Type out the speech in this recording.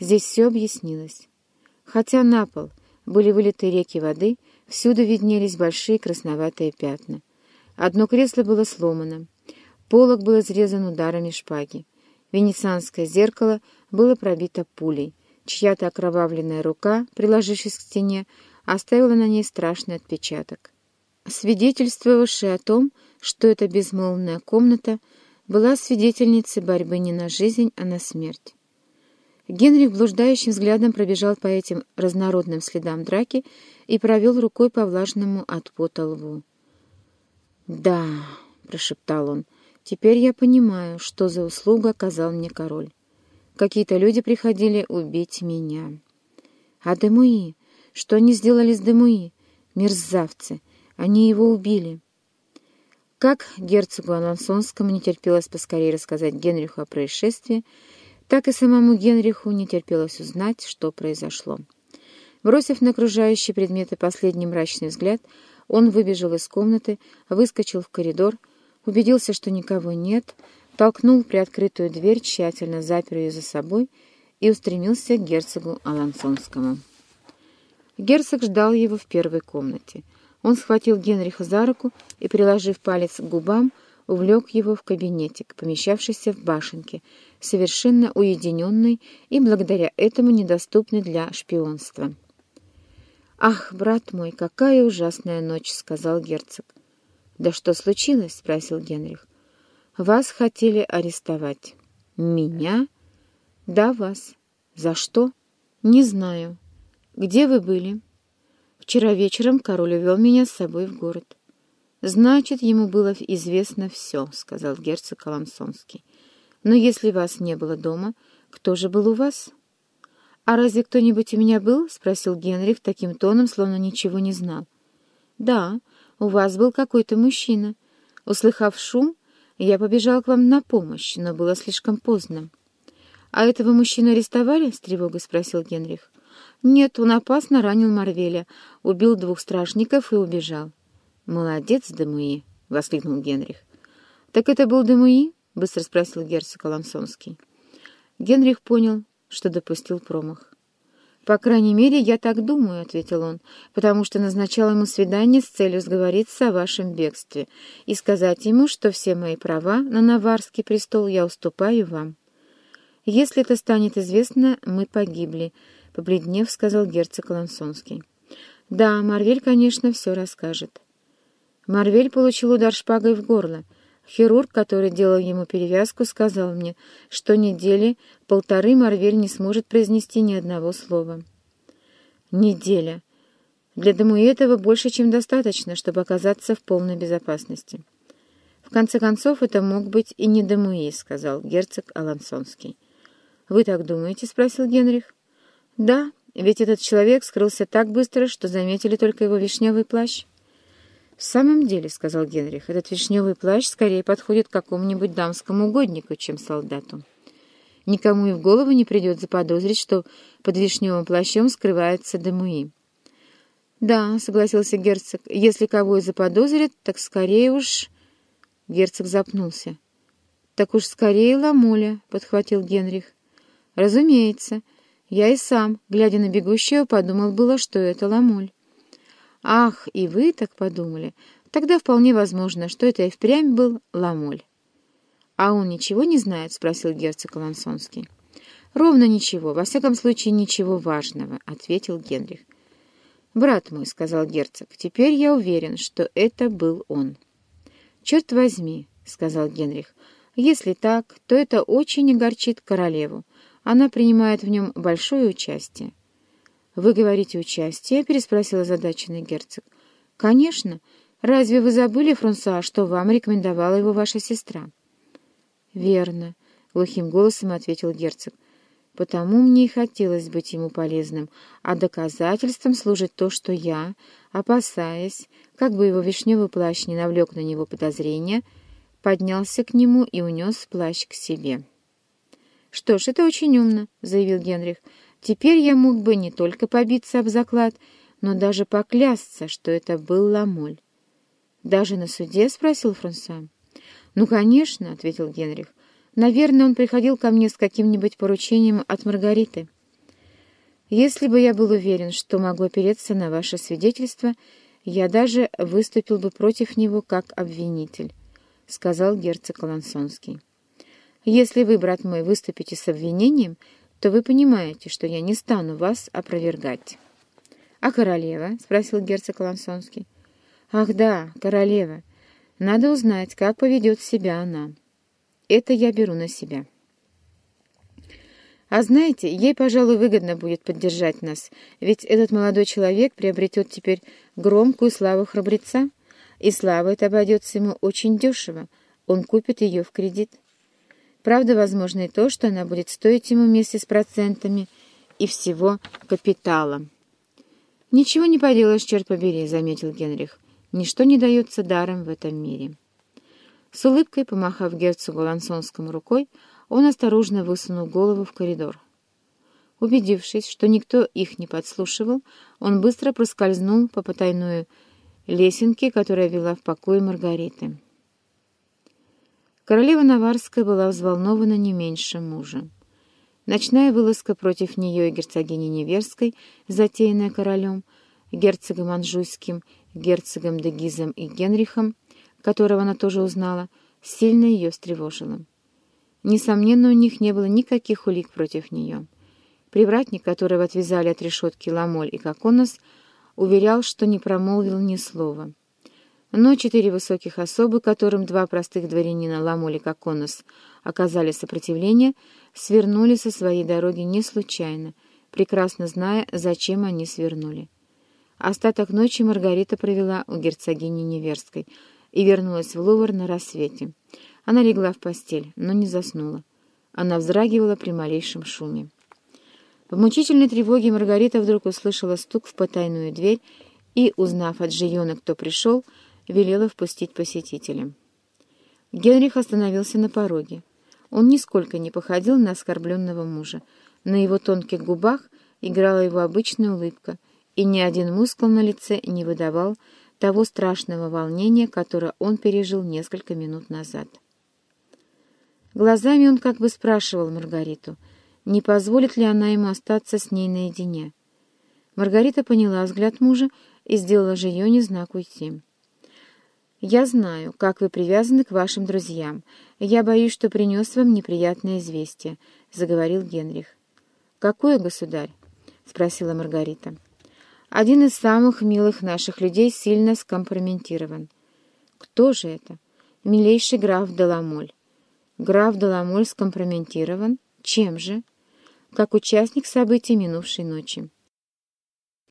Здесь все объяснилось. Хотя на пол были вылиты реки воды, всюду виднелись большие красноватые пятна. Одно кресло было сломано, полог был изрезан ударами шпаги. Венецианское зеркало было пробито пулей. Чья-то окровавленная рука, приложившись к стене, оставила на ней страшный отпечаток. Свидетельствовавший о том, что эта безмолвная комната была свидетельницей борьбы не на жизнь, а на смерть. Генрих блуждающим взглядом пробежал по этим разнородным следам драки и провел рукой по влажному от пота лбу. «Да», — прошептал он, — «теперь я понимаю, что за услугу оказал мне король. Какие-то люди приходили убить меня. А Демуи? Что они сделали с Демуи? Мерзавцы! Они его убили». Как герцогу Алансонскому не терпелось поскорее рассказать Генриху о происшествии, так и самому Генриху не терпелось узнать, что произошло. Бросив на окружающие предметы последний мрачный взгляд, он выбежал из комнаты, выскочил в коридор, убедился, что никого нет, толкнул приоткрытую дверь, тщательно запер ее за собой и устремился к герцогу Алансонскому. Герцог ждал его в первой комнате. Он схватил Генриха за руку и, приложив палец к губам, увлек его в кабинетик, помещавшийся в башенке, совершенно уединенный и благодаря этому недоступный для шпионства. «Ах, брат мой, какая ужасная ночь!» — сказал герцог. «Да что случилось?» — спросил Генрих. «Вас хотели арестовать». «Меня?» «Да, вас. За что?» «Не знаю. Где вы были?» «Вчера вечером король увел меня с собой в город». «Значит, ему было известно все», — сказал герцог Коломсонский. «Но если вас не было дома, кто же был у вас?» «А разве кто-нибудь у меня был?» — спросил Генрих таким тоном, словно ничего не знал. «Да, у вас был какой-то мужчина. Услыхав шум, я побежал к вам на помощь, но было слишком поздно». «А этого мужчину арестовали?» — с тревогой спросил Генрих. «Нет, он опасно ранил Марвеля, убил двух стражников и убежал». «Молодец, Демуи!» — воскликнул Генрих. «Так это был Демуи?» — быстро спросил герцог Алансонский. Генрих понял, что допустил промах. «По крайней мере, я так думаю», — ответил он, «потому что назначал ему свидание с целью сговориться о вашем бегстве и сказать ему, что все мои права на Наварский престол я уступаю вам». «Если это станет известно, мы погибли», — побледнев сказал герцог Лансонский. «Да, Марвель, конечно, все расскажет». Марвель получил удар шпагой в горло. Хирург, который делал ему перевязку, сказал мне, что недели полторы Марвель не сможет произнести ни одного слова. Неделя. Для Дамуи этого больше, чем достаточно, чтобы оказаться в полной безопасности. В конце концов, это мог быть и не Дамуи, сказал герцог Алансонский. «Вы так думаете?» — спросил Генрих. «Да, ведь этот человек скрылся так быстро, что заметили только его вишневый плащ». «В самом деле, — сказал Генрих, — этот вишневый плащ скорее подходит какому-нибудь дамскому угоднику, чем солдату. Никому и в голову не придет заподозрить, что под вишневым плащом скрывается Демуи». «Да, — согласился герцог, — если кого и заподозрят, так скорее уж...» Герцог запнулся. «Так уж скорее Ламоля», — подхватил Генрих. «Разумеется. Я и сам, глядя на бегущего, подумал было, что это Ламоль». «Ах, и вы так подумали? Тогда вполне возможно, что это и впрямь был Ламоль». «А он ничего не знает?» — спросил герцог Лансонский. «Ровно ничего, во всяком случае ничего важного», — ответил Генрих. «Брат мой», — сказал герцог, — «теперь я уверен, что это был он». «Черт возьми», — сказал Генрих, — «если так, то это очень огорчит королеву. Она принимает в нем большое участие». «Вы говорите участие?» — переспросил озадаченный герцог. «Конечно. Разве вы забыли, Франсуа, что вам рекомендовала его ваша сестра?» «Верно», — глухим голосом ответил герцог. «Потому мне и хотелось быть ему полезным, а доказательством служит то, что я, опасаясь, как бы его вишневый плащ не навлек на него подозрения, поднялся к нему и унес плащ к себе». «Что ж, это очень умно», — заявил Генрих. Теперь я мог бы не только побиться об заклад, но даже поклясться, что это был Ламоль. «Даже на суде?» — спросил Франсуа. «Ну, конечно», — ответил Генрих. «Наверное, он приходил ко мне с каким-нибудь поручением от Маргариты». Если бы я был уверен, что могу опереться на ваше свидетельство, я даже выступил бы против него как обвинитель», — сказал герцог Колонсонский. «Если вы, брат мой, выступите с обвинением, то вы понимаете, что я не стану вас опровергать». «А королева?» — спросил герцог Лансонский. «Ах да, королева. Надо узнать, как поведет себя она. Это я беру на себя». «А знаете, ей, пожалуй, выгодно будет поддержать нас, ведь этот молодой человек приобретет теперь громкую славу храбреца, и слава эта обойдется ему очень дешево, он купит ее в кредит. Правда, возможно и то, что она будет стоить ему вместе с процентами и всего капиталом». «Ничего не поделаешь, черт побери», — заметил Генрих. «Ничто не дается даром в этом мире». С улыбкой, помахав герцогу Лансонскому рукой, он осторожно высунул голову в коридор. Убедившись, что никто их не подслушивал, он быстро проскользнул по потайной лесенке, которая вела в покое Маргариты. Королева Наварская была взволнована не меньше мужа. Ночная вылазка против нее и герцогини Неверской, затеянная королем, герцогом Анжуйским, герцогом Дегизом и Генрихом, которого она тоже узнала, сильно ее встревожила. Несомненно, у них не было никаких улик против нее. Привратник, которого отвязали от решетки Ламоль и Коконос, уверял, что не промолвил ни слова. Но четыре высоких особы, которым два простых дворянина Ламоль и Коконос оказали сопротивление, свернули со своей дороги не случайно, прекрасно зная, зачем они свернули. Остаток ночи Маргарита провела у герцогини Неверской и вернулась в Лувр на рассвете. Она легла в постель, но не заснула. Она вздрагивала при малейшем шуме. В мучительной тревоге Маргарита вдруг услышала стук в потайную дверь и, узнав от Жиона, кто пришел, велела впустить посетителя. Генрих остановился на пороге. Он нисколько не походил на оскорбленного мужа. На его тонких губах играла его обычная улыбка, и ни один мускул на лице не выдавал того страшного волнения, которое он пережил несколько минут назад. Глазами он как бы спрашивал Маргариту, не позволит ли она ему остаться с ней наедине. Маргарита поняла взгляд мужа и сделала ее знак уйти. «Я знаю, как вы привязаны к вашим друзьям. Я боюсь, что принес вам неприятное известие», — заговорил Генрих. «Какое, государь?» — спросила Маргарита. «Один из самых милых наших людей сильно скомпрометирован». «Кто же это?» «Милейший граф Деламоль». «Граф Деламоль скомпрометирован? Чем же?» «Как участник событий минувшей ночи».